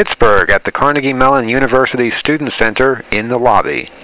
Pittsburgh at the Carnegie Mellon University Student Center in the lobby.